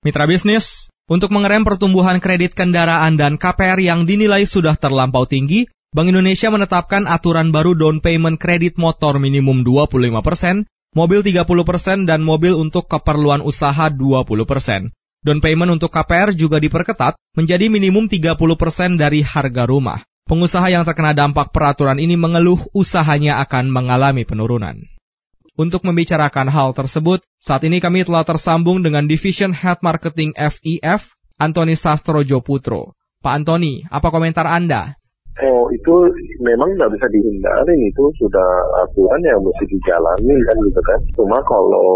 Mitra bisnis, untuk mengerem pertumbuhan kredit kendaraan dan KPR yang dinilai sudah terlampau tinggi, Bank Indonesia menetapkan aturan baru down payment kredit motor minimum 25%, mobil 30%, dan mobil untuk keperluan usaha 20%. Down payment untuk KPR juga diperketat menjadi minimum 30% dari harga rumah. Pengusaha yang terkena dampak peraturan ini mengeluh usahanya akan mengalami penurunan. Untuk membicarakan hal tersebut, saat ini kami telah tersambung dengan Division Head Marketing FIF, Antoni Sastrojo Putro. Pak Antoni, apa komentar Anda? Oh, itu memang nggak bisa dihindari, itu sudah aturan yang mesti dijalani kan gitu kan. Cuma kalau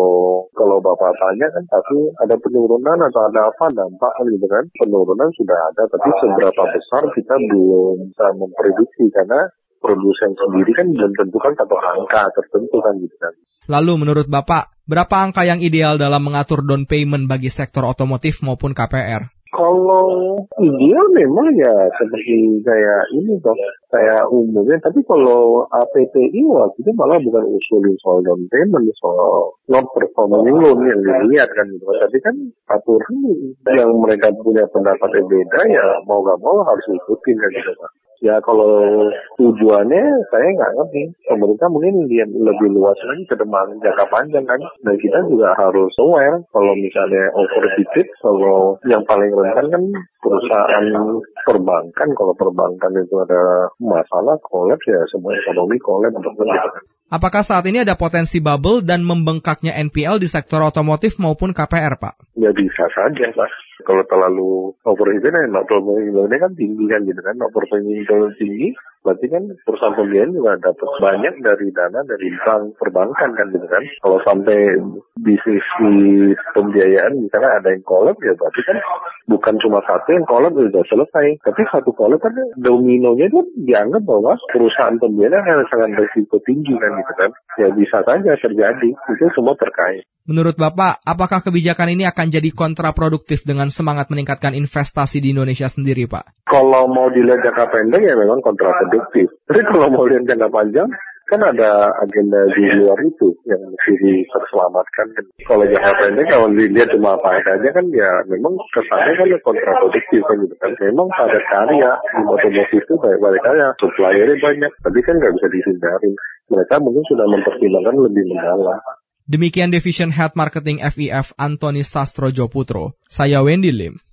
kalau Bapak tanya kan tapi ada penurunan atau ada apa dampak kan gitu kan. Penurunan sudah ada, tapi seberapa besar kita belum bisa memprediksi karena produsen sendiri kan belum tentu kan satu angka tertentu kan gitu kan. Lalu menurut Bapak, berapa angka yang ideal dalam mengatur down payment bagi sektor otomotif maupun KPR? Kalau ideal memang ya seperti kayak ini toh, kayak umumnya. Tapi kalau APTI waktu itu malah bukan usulin soal down payment, soal non performing loan yang dilihat kan gitu. Tapi kan aturan yang mereka punya pendapat yang beda ya mau gak mau harus ikutin kan gitu Pak. Ya kalau tujuannya saya nggak ngerti. Pemerintah mungkin lihat lebih luas lagi ke depan jangka panjang kan. Dan kita juga harus aware kalau misalnya overfitted, kalau yang paling rentan kan perusahaan perbankan. Kalau perbankan itu ada masalah, kolaps ya semua ekonomi kolaps untuk. Apakah saat ini ada potensi bubble dan membengkaknya NPL di sektor otomotif maupun KPR, Pak? Ya bisa saja, Pak. Kalau terlalu overheated, ya overheated kan tinggi kan gitu kan. Overheated tinggi, berarti kan perusahaan pembiayaan juga dapat banyak dari dana dari bank perbankan kan gitu kan. Kalau sampai bisnis di pembiayaan misalnya ada yang kolab ya berarti kan bukan cuma satu yang kolab sudah selesai. Tapi satu kolab kan dominonya itu dianggap bahwa perusahaan pembiayaan yang sangat berisiko tinggi kan gitu kan. Ya bisa saja terjadi. Itu semua terkait. Menurut Bapak, apakah kebijakan ini akan jadi kontraproduktif dengan semangat meningkatkan investasi di Indonesia sendiri, Pak? Kalau mau dilihat jangka pendek ya memang kontraproduktif. Tapi kalau mau lihat jangka panjang, kan ada agenda di luar itu yang mesti diselamatkan. Kalau jangka pendek kalau dilihat cuma apa aja kan ya memang kesannya kan kontraproduktif kan gitu kan. Memang pada karya di otomotif itu banyak karya, suppliernya banyak, tapi kan nggak bisa dihindari. Mereka mungkin sudah mempertimbangkan lebih mendalam. Demikian Division Head Marketing FIF Antoni Sastrojo Putro. Saya Wendy Lim.